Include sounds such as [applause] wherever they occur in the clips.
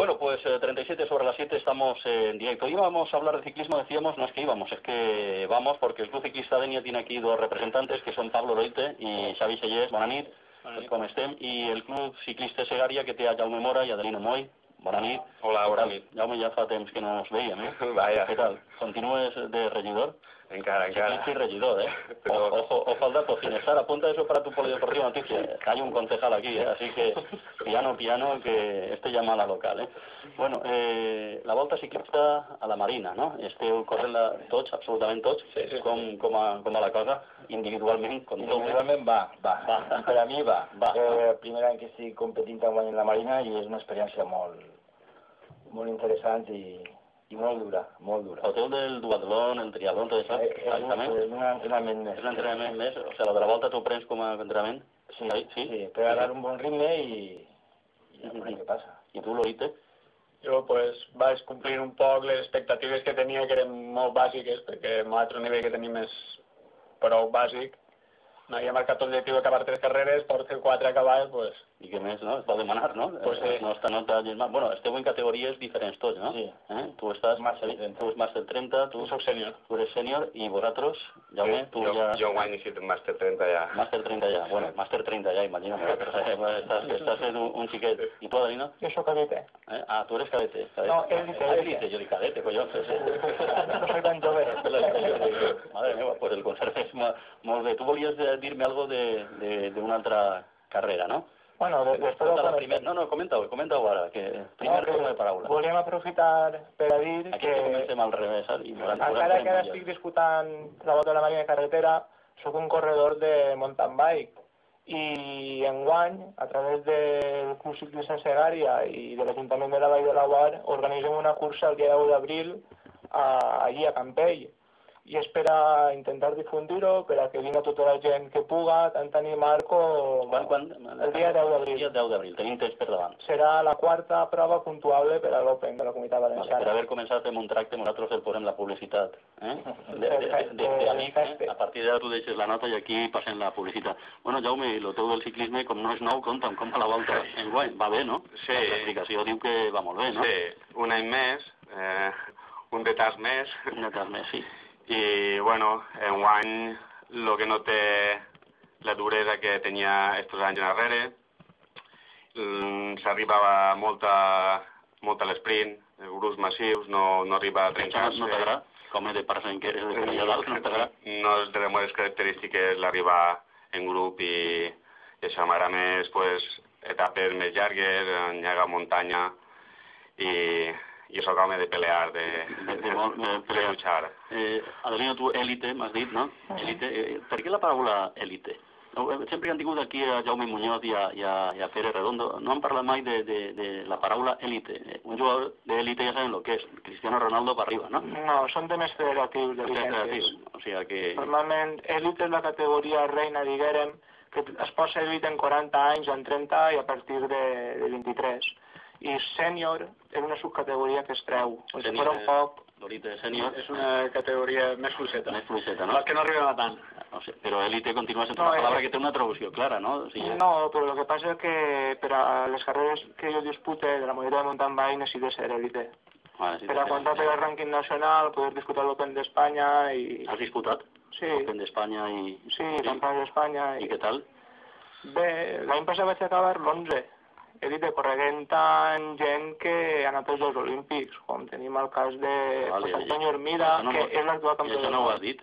Bueno, pues eh, 37 sobre las 7 estamos en directo. Íbamos a hablar de ciclismo, decíamos, no es que íbamos, es que vamos, porque el Club Ciclista Denia tiene aquí dos representantes, que son Pablo Roite y Xavi Sellés, bona nit, com estem, i el Club Ciclista Segària, que té a Jaume Mora i Adelino Moy, bona nit. Hola, bona nit. Jaume, ja fa temps que no us veiem, eh? [laughs] Vaja. Què tal? Continues de regidor? Encara, encara. Ciclista y regidor, ¿eh? [laughs] Pero- O- Ojo, ojo al dato, Ginesar, apunta eso para tu polideportiva noticia. Hay un concejal aquí, ¿eh? Así que piano, piano, que este llama a la local, ¿eh? Bueno, eh, la volta ciclista a la Marina, no? Esteu corrent la, tots, absolutament tots, Sí, sí. com, com, a, com a la cosa, individualment, com tot. Individualment va, va. Va. Per a mi va. Va. Eh, primer any que estic competint enguany en la Marina i és una experiència molt, molt interessant i, i molt dura, molt dura. El teu del duatlón, el triatlón, tot això, Eh, és, un, exactament? és un entrenament més. És l'entrenament més? O sigui, la de la volta t'ho prens com a entrenament? Sí, Sí, sí. sí, per agarrar un bon ritme i, i a veure què passa. I tu, Lorite? Jo pues, vaig complir un poc les expectatives que tenia, que eren molt bàsiques, perquè l'altre nivell que tenim és prou bàsic. M'havia marcat l'objectiu d'acabar tres carreres, fer quatre acabades, pues, I què més, no? Es pot demanar, no? Pues sí. No està nota mal. Bueno, esteu en categories diferents tots, no? Sí. Eh? Tu estàs... Màster 30. Tu ets màster 30, tu, soc sènior. tu eres sènior, i vosaltres, Jaume, tu jo, ja... jo enguany he un màster 30 ja. Màster 30 ja. Bueno, màster 30 ja, imagina't. Eh? Estàs, estàs fent un, un xiquet. I tu, Adelina? Jo sóc cadete. Eh? Ah, tu eres cadete. cadete. No, élite, Ah, élite. yo digo cadete, coño. [laughs] No soy tan jove. [laughs] Madre meva, pues el concert és mo- molt bé. Tu volies eh, dir-me algo d'una altra carrera, no? Bueno, de, Escolta, la primer... No, no, comenta-ho, comenta-ho ara, que primer torn de paraula. Volíem aprofitar per a dir Aquí que, que comencem al revés, saps? I encara que ara estic disputant la volta de la Marina de Carretera, sóc un corredor de mountain bike. I enguany, a través del Club Ciclista Segària i de l'Ajuntament de la Vall de la Guar, organitzem una cursa el dia 10 d'abril a- allí a Campell i és per a intentar difundir-ho, per a que vinga tota la gent que puga, tant animar com... Quan, quan? El dia 10 El dia d'abril. 10 d'abril, tenim temps per davant. Serà la quarta prova puntuable per a l'Open de la Comunitat Vale, per Valenciana. haver començat fem un tracte, nosaltres el posem la publicitat. Eh? De, de, de, de, de, amic, eh? A partir d'ara tu deixes la nota i aquí passem la publicitat. Bueno, Jaume, el teu del ciclisme, com no és nou, compta'm com va la volta en guany. Va bé, no? Sí. L'explicació diu que va molt bé, no? Sí, un any més, eh, un retard més, Un altre més, sí. I bueno, enguany el que no té la duresa que tenia estos anys enrere, mm, s'arriba molta, molt a l'esprint, grups massius, no, no arriba a trencar-se. no, t'agrada? Com de parcent que eres de no t'agrada? no és de les meves característiques l'arribar en grup i, i això m'agrada més pues, etapes més llargues, en llarga muntanya i, i sóc home de pelear, de, De- de de de pelear. luchar. Eh, Adelina, tu élite, m'has dit, no? Élite. Eh, per què la paraula élite? No, eh, sempre que han tingut aquí a Jaume Muñoz i a, i a, i a Pere Redondo, no han parlat mai de, de, de la paraula élite. Eh, Un jugador d'élite ja saben el que és, Cristiano Ronaldo per arriba, no? No, són temes federatius de O sigui, llicències. creatiu. O sigui que... Normalment, elit és la categoria reina, diguérem, que es posa elit en 40 anys o en 30 i a partir de, de 23. I sènior és una subcategoria que es treu. Com si fos un eh, poc... L'élite sènior és una categoria més fluixeta. més fluixeta, no? Les que no arribem a tant. O sigui, però élite continua sent No, una eh, paraula que té una traducció clara, no? O sigui, No, però el que passa és que per a les carreres que jo dispute de la modalitat de mountain bike necessito ser élite. Vale, sí, Per a comptar per al rànquing nacional, poder disputar l'Open d'Espanya i... Has disputat? Sí, Open d'Espanya i... sí, campionat d'Espanya I què tal? Bé, l'any passat vaig acabar l'11. He dit de correguent tant gent que ha anat als Jocs Olímpics, com tenim el cas de Vale, José i- Antonio Hermida, això no que és l'actual I campió això del no ho món. has dit?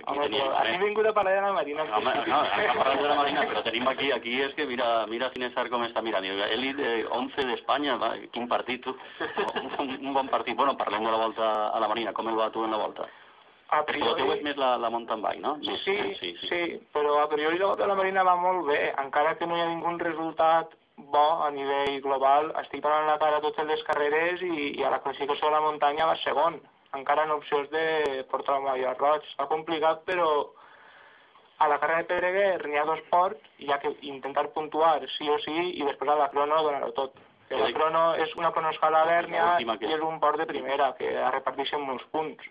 Aquí Home, tenim, però aquí he vingut a parlar de la Marina. Home, no, hem parlat de la Marina, però tenim aquí, aquí és que mira, mira Cinesar com està mirant. Elit eh, 11 d'Espanya, va, quin partit, tu. Un, un bon partit. Bueno, parlem de la volta a la Marina, com el va tu en la volta? A el teu és priori, més la, la mountain bike, no? sí, sí, eh? sí, sí, però a priori la volta de la Marina va molt bé, encara que no hi ha ningú resultat bo a nivell global. Estic parlant la cara a totes les carreres i, i a la classificació de la muntanya va segon, encara en opcions de portar el moll roig. Està complicat, però a la carrera de Pedreguer n'hi ha dos ports i hi ha que intentar puntuar sí o sí i després a la crono donar-ho tot. Que la crono és una cronoescala a Bèrnia L'última que- i és un port de primera que reparteixen molts punts.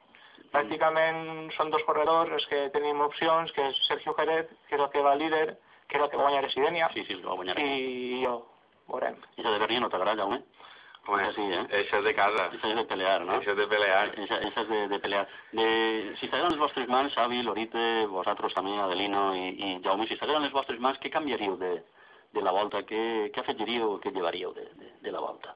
Pràcticament són dos corredors els que tenim opcions, que és Sergio Jerez, que és el que va líder, el que va guanyar a Sidenia, Sí, sí, el va guanyar. I jo, veurem. això de Bernia no t'agrada? Home, Això sí, eh? això és de casa. Això és de pelear, no? Això és de pelear. Això, això és de, de pelear. De, si estaran les vostres mans, Xavi, Lorite, vosaltres també, Adelino i, i Jaume, si estaran les vostres mans, què canviaríeu de, de la volta? Què, què afegiríeu, què llevaríeu de, de, de la volta?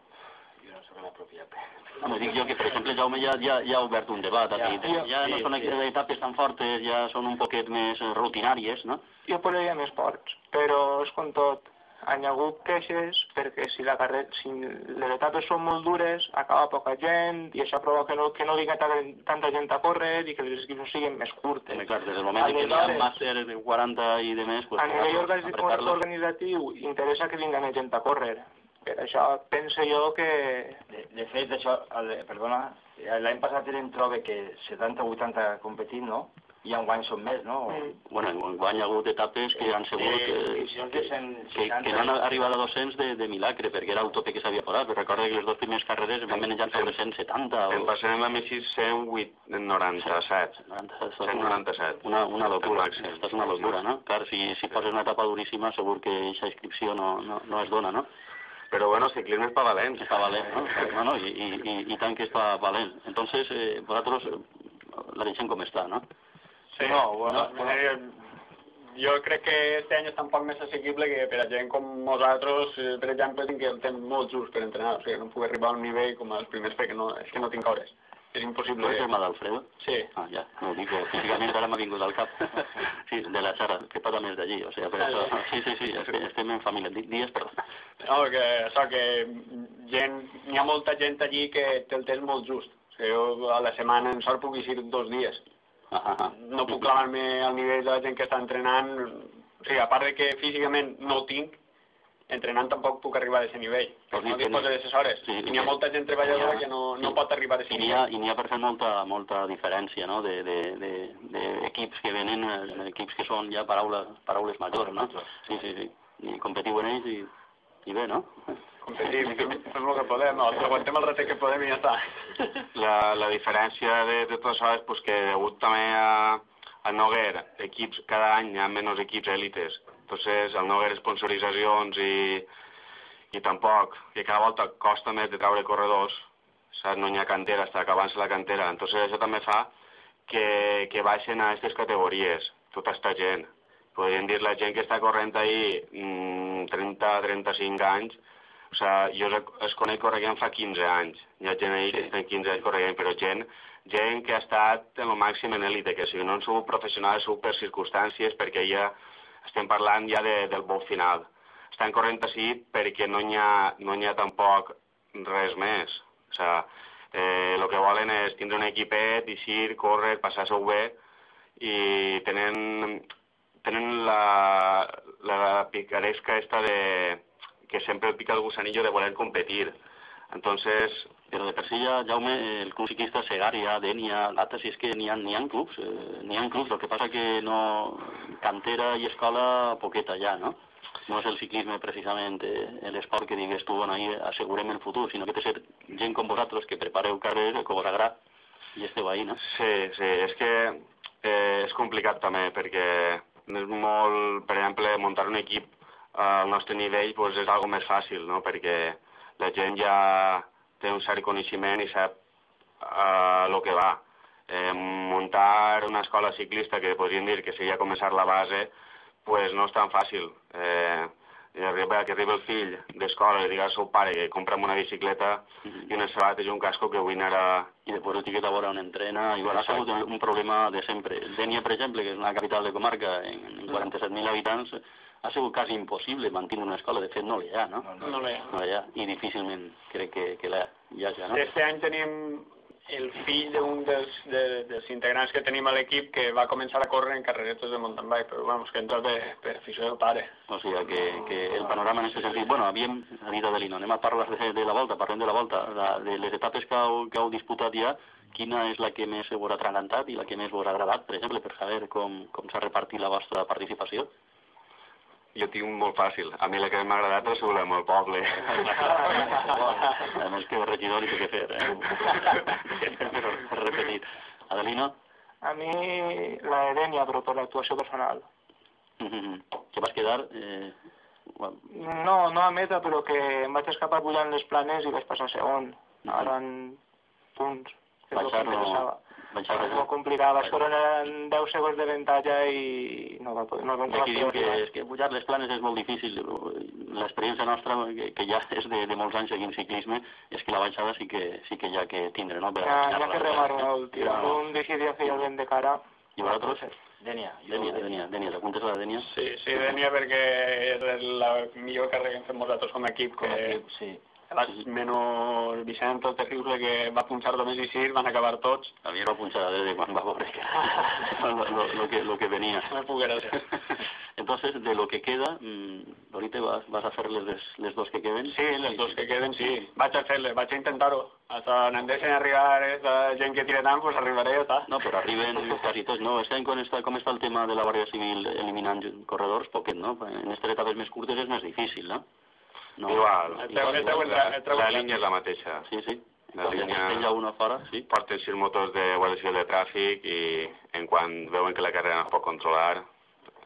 Soc l'apropiat. Home, dic jo que, per exemple, Jaume ja, ja, ja ha obert un debat. Ja, Ja, ja, ja no sí, són sí. etapes tan fortes, ja són un poquet més eh, rutinàries, no? Jo posaria més ports, però és com tot. Han hagut queixes perquè si, la carrer, si les etapes són molt dures, acaba poca gent i això provoca que no, que no vinga tanta, gent a córrer i que les inscripcions siguin més curtes. Home, clar, des del moment en què hi ha Aleshores, màster de 40 i de més, pues, a nivell organi- organitzatiu interessa que vinga més gent a córrer. Per això penso jo que De, de fet, això, el, perdona, l'any passat eren trobe que 70 o 80 competint, no? I enguany són més, no? Mm. Bueno, en guany ha hagut etapes que han sigut... De eh, de 160. que, que no han arribat a 200 de, de milagre, perquè era el tope que s'havia posat. Però recorda que les dues primeres carreres van menjar sobre 170 En o... passarem la més 197. 197. Una, una locura, aquesta és una locura, no? Clar, si, si poses una etapa duríssima segur que aquesta inscripció no, no, no es dona, no? Però bueno, ciclisme és pa valents. Està valent, no? [laughs] No, no, i, i, i, i tant que està valent. Entonces, eh, vosaltres eh, la deixem com està, no? Sí, No, bueno, no, eh, jo crec que este any està un poc més assequible que per a gent com nosaltres, eh, per exemple, tinc el temps molt just per entrenar, o sigui, no puc arribar a un nivell com els primers perquè no, és que no tinc hores. És Tu impossible. ets germà d'Alfredo? Sí. Ah, ja, no ho dic, físicament ara m'ha vingut al cap. [laughs] Sí, de la Sara, que pata més d'allí, o sigui, per això... Sí, sí, sí, és que estem en família. Di- Dies, perdó. No, que això que gent, n'hi ha molta gent allí que té el temps molt just. O sigui, jo a la setmana en sort puc eixir dos dies. Ah, ah, ah. No puc clavar-me al nivell de la gent que està entrenant. O sigui, a part de que físicament no tinc, entrenant tampoc puc arribar a aquest nivell. Dir No disposo no- de les hores. Sí, I n'hi ha molta gent treballadora que no, no Sí. pot arribar a aquest ha, nivell. i n'hi ha per fer molta, molta diferència, no?, de, de, de, de equips que venen, eh, equips que són ja paraules, paraules majors, no? Sí, sí, sí. I competiu en ells i, i bé, no? Competim, fem, el que podem, aguantem el rete que podem i ja està. La, la diferència de, de tot això és pues, que degut també a, a Noguer, equips, cada any hi ha menys equips èlites. Entonces, el Noguer sponsoritzacions i, i tampoc, que cada volta costa més de treure corredors, saps? no hi ha cantera, està acabant-se la cantera. Entonces, això també fa que, que baixen a aquestes categories, tota aquesta gent. Podríem dir la gent que està corrent ahir mm, 30-35 anys, o sigui, jo es, conec corregent fa 15 anys. Hi ha gent ahí que està 15 anys corregent, però gent, gent que ha estat en el màxim en élite, que si no han sigut professionals, sigut per circumstàncies, perquè ja estem parlant ja de, del vol final. Estan corrent així perquè no n'hi ha, no n'hi ha tampoc res més. O sigui, eh, el que volen és tindre un equipet, eixir, córrer, passar-s'ho bé, i tenen, tenen la, la picaresca esta de que sempre pica el gusanillo de voler competir. Entonces, Però de per si ja, Jaume, el club ciclista Segaria, Denia, l'altre, si és que n'hi ha, n'hi ha clubs, eh, n'hi ha clubs, el que passa que no... Cantera i escola, poqueta ja, no? No és el ciclisme precisament eh, l'esport que digues tu, bueno, ahí assegurem el futur, sinó que té ser gent com vosaltres que prepareu carreres, que vos agrada, i esteu ahí, no? sí, sí, és que eh, és complicat també, perquè és molt, per exemple, muntar un equip al nostre nivell pues, és algo més fàcil, no? perquè la gent ja té un cert coneixement i sap a lo que va. Eh, muntar una escola ciclista, que podríem dir que seria començar la base, pues no és tan fàcil. Eh, arriba, que arriba el fill d'escola i digui al seu pare que compra'm una bicicleta i unes sabates i un casco que vull anar a... i després etiqueta a veure on entrena, i bueno, ha sigut un, problema de sempre. Denia, per exemple, que és una capital de comarca en, en 47.000 habitants, ha sigut quasi impossible mantenir una escola, de fet no l'hi ha, no? No l'hi ha. No ha, i difícilment crec que, que la hi hagi, no? Este any tenim el fill d'un dels, de, dels integrants que tenim a l'equip que va començar a córrer en carreretes de mountain bike, però vamos, que entra per, per afició del pare. O sigui que, que el panorama en aquest sentit... Bueno, havíem, ha dit Adelino, anem a parlar de, de la volta, parlem de la volta, la, de les etapes que heu, que heu disputat ja, quina és la que més us ha atragantat i la que més us ha agradat, per exemple, per saber com, com s'ha repartit la vostra participació? Jo tinc molt fàcil. A mi la que m'ha agradat és la del poble. [laughs] A més que regidor i que fer, eh? Repetit. Adelino? a mi la de Denia, però per l'actuació personal. Que vas quedar... Eh, Bueno, No, no a meta, però que em vaig escapar pujant les planes i vaig passar segon. Ara en punts, que Baixar no- no- molt complicat, vaig córrer en 10 segons de ventalla i no va poder... No, no aquí diu poder que, és que pujar les planes és molt difícil. L'experiència nostra, que, que ja és de, de molts anys seguint ciclisme, és que la baixada sí que, sí que hi ha que tindre, no? Per Ja, ja baixar-la. que remar molt, tio. Però- Un decidí a fer el vent de cara. I vosaltres? Dènia, jo Dènia, Dènia, Dènia, t'apuntes a la Dènia? Sí, sí, Dènia, perquè és la millor carrera que hem fet nosaltres com a equip, com a que equip, sí. Las menos Vicent, el terrible, que va punxar només i Sir, van acabar tots. A mi va punxar a de quan va veure [laughs] que lo, lo, lo que, lo que venía. No puc gràcies. [laughs] Entonces, de lo que queda, mm, ahorita vas, vas a hacer les, les dos que queden. Sí, les dos que queden, sí. Vaig a fer-les, vaig a intentar-ho. Hasta on em deixen arribar aquesta gent que tira tant, pues arribaré ja està. No, però arriben quasi tots, no? Any com està, com està el tema de la Guàrdia Civil eliminant corredors? Poquet, no? En aquestes etapes més curtes és més difícil, no? No Igual, treu- el la, treu- la línia és la mateixa. Sí, sí. La línia- ja hi ha una fora, sí. Porten sis motors de Guàrdia Civil de Tràfic i en quan veuen que la carrera no es pot controlar,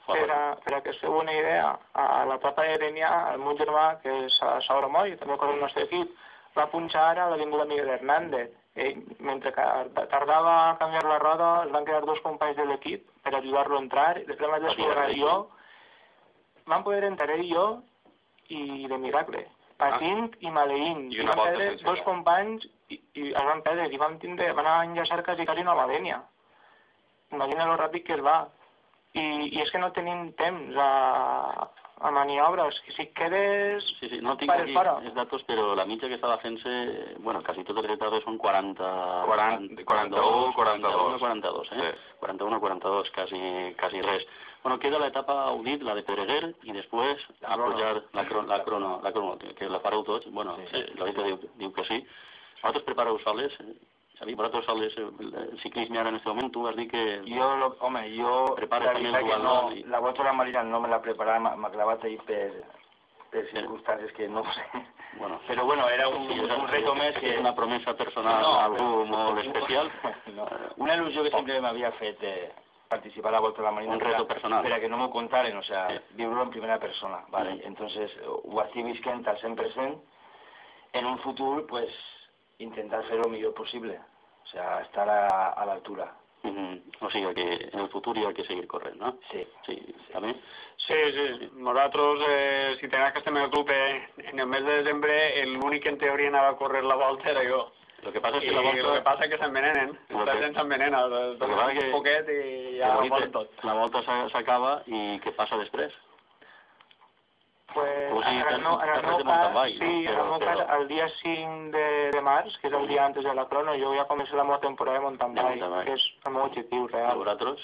Per a, per a que us feu una idea, a l'etapa de Dènia, el meu germà, que és a Saura Moll, també corre el nostre equip, va punxar a l'Avinguda Miguel Hernández. Ell, mentre que tardava a canviar la roda, es van quedar dos companys de l'equip per ajudar-lo a entrar, i després vaig descobrir jo, vam poder entrar ell i jo, i de miracle, patint i maleint. I I una van perdre sense dos companys i, i es van perdre, i vam tindre, van enllaçar quasi quasi una Dènia. Imagina lo ràpid que es va. I, i és que no tenim temps a, a maniobres, que si quedes... Sí, sí, no tinc aquí fora. els datos, però la mitja que estava fent-se, bueno, quasi totes les etapes són 40... 40, 41, 42. 42, eh? Sí. 41, 42, quasi, quasi res. Bueno, queda l'etapa Audit, la de Pereguer, i després La a pujar la, cro, la, crono, la crono, que, la fareu tots, bueno, Sí. sí. la Rita diu, diu que sí. Vosaltres prepareu soles, eh? Xavi, vosaltres soles el, ciclisme ara en este moment, tu vas dir que... Jo, lo, home, jo, la també el dual, no, no? I- la volta a la Marina no me la preparava, m'ha- clavat ahí per, per circumstàncies que no sé. Bueno, Però bueno, era un, sí, un reto més que... una promesa personal a algú molt especial. [laughs] No, una il·lusió que sempre m'havia fet de participar a la Volta a la Marina. Un reto per a- personal. Per a que no m'ho contaren, o sea, Sí. viure en primera persona. Vale. Mm. Entonces, ho estic visquent al 100%. En un futur, pues, intentar fer lo millor possible. O sea, estar a, a l'altura. Mhm. O sigui que en el futur hi ha que seguir corrent, no? Sí. Sí, també. Sí, sí. Nosaltres, eh, si tenia que estem en el club eh, en el mes de desembre, l'únic que en teoria anava a córrer la volta era jo. Lo que passa és I que la el que volta... passa és que s'envenenen. Lo que- gent s'envenena. Lo que passa Un que- poquet i que ja la ho volen volta- tot. La volta s'a- s'acaba i què passa després? Pues, O sigui, en el meu, en el carres meu no? sí, en Però- el dia 5 de, de març, que és el dia antes de la crono, jo ja començo la meva temporada de bike. que és el meu objectiu real. vosaltres?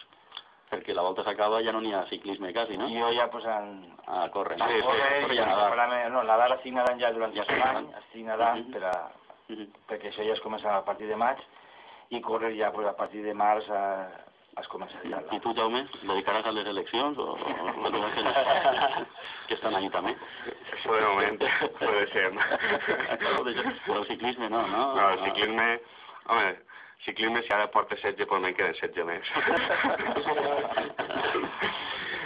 Perquè la volta s'acaba ja no n'hi ha ciclisme quasi, no? Jo ja posant A córrer, no? Sí, sí, i i a nadar. no, nadar estic nedant ja durant Ja l'any, estic nedant Mhm. per a, Mhm. perquè això ja es comença a partir de maig i córrer ja pues, a partir de març a, es comença ja. I tu, Jaume, dedicaràs a les eleccions o, o, o no sé, que estan allí també? Això de moment ho deixem. Però el ciclisme no, no? No, el ciclisme... Home, ciclisme si ara porta 16, pues me'n queden 16 més. [laughs]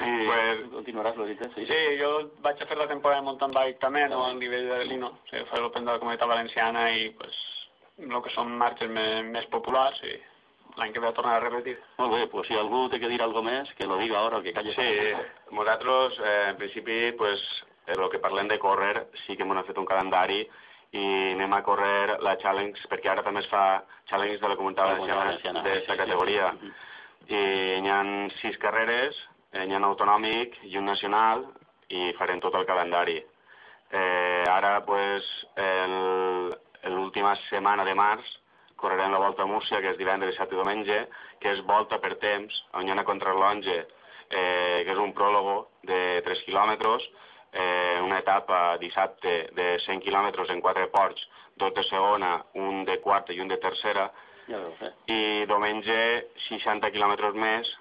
I Pues- continuaràs, Lorita? Sí. Sí, jo vaig a fer la temporada de mountain bike també, no al nivell de Lino. O sigui, fer l'Open de la Comunitat Valenciana i pues, el que són marxes més, més populars i l'any que ve tornar a repetir. Molt bé, pues si algú té que dir algo més, que lo diga ahora o que calle. Sí, nosaltres, eh, en principi, pues, el que parlem de córrer, sí que hem fet un calendari i anem a córrer la Challenge, perquè ara també es fa Challenge de la Comunitat Valenciana d'aquesta sí, sí. categoria. Mhm. I n'hi ha sis carreres, eh, n'hi ha un autonòmic i un nacional, i farem tot el calendari. Eh, ara, pues, el- l'última setmana de març, correrem la Volta a Múrcia, que és divendres, dissabte i diumenge, que és volta per temps, on hi ha una contrarrelonge, eh, que és un pròlogo de 3 quilòmetres, eh, una etapa dissabte de 100 quilòmetres en quatre ports, dos de segona, un de quarta i un de tercera, Ja veus, eh? i diumenge 60 quilòmetres més,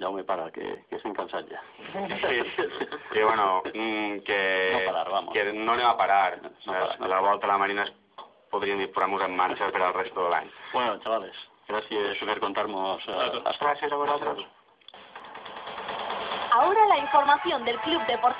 Jaume, para, que, que estem cansats ja. Sí, que bueno, mm, que, No parar, vamos. que no anem a parar. No O sea, parar, no. La volta a la Marina es podríem dir posar en marxa per al resto de l'any. Bueno, chavales, gracias por contarnos. eh, hasta- Gràcies a vosaltres. Ahora la información del Club Deportivo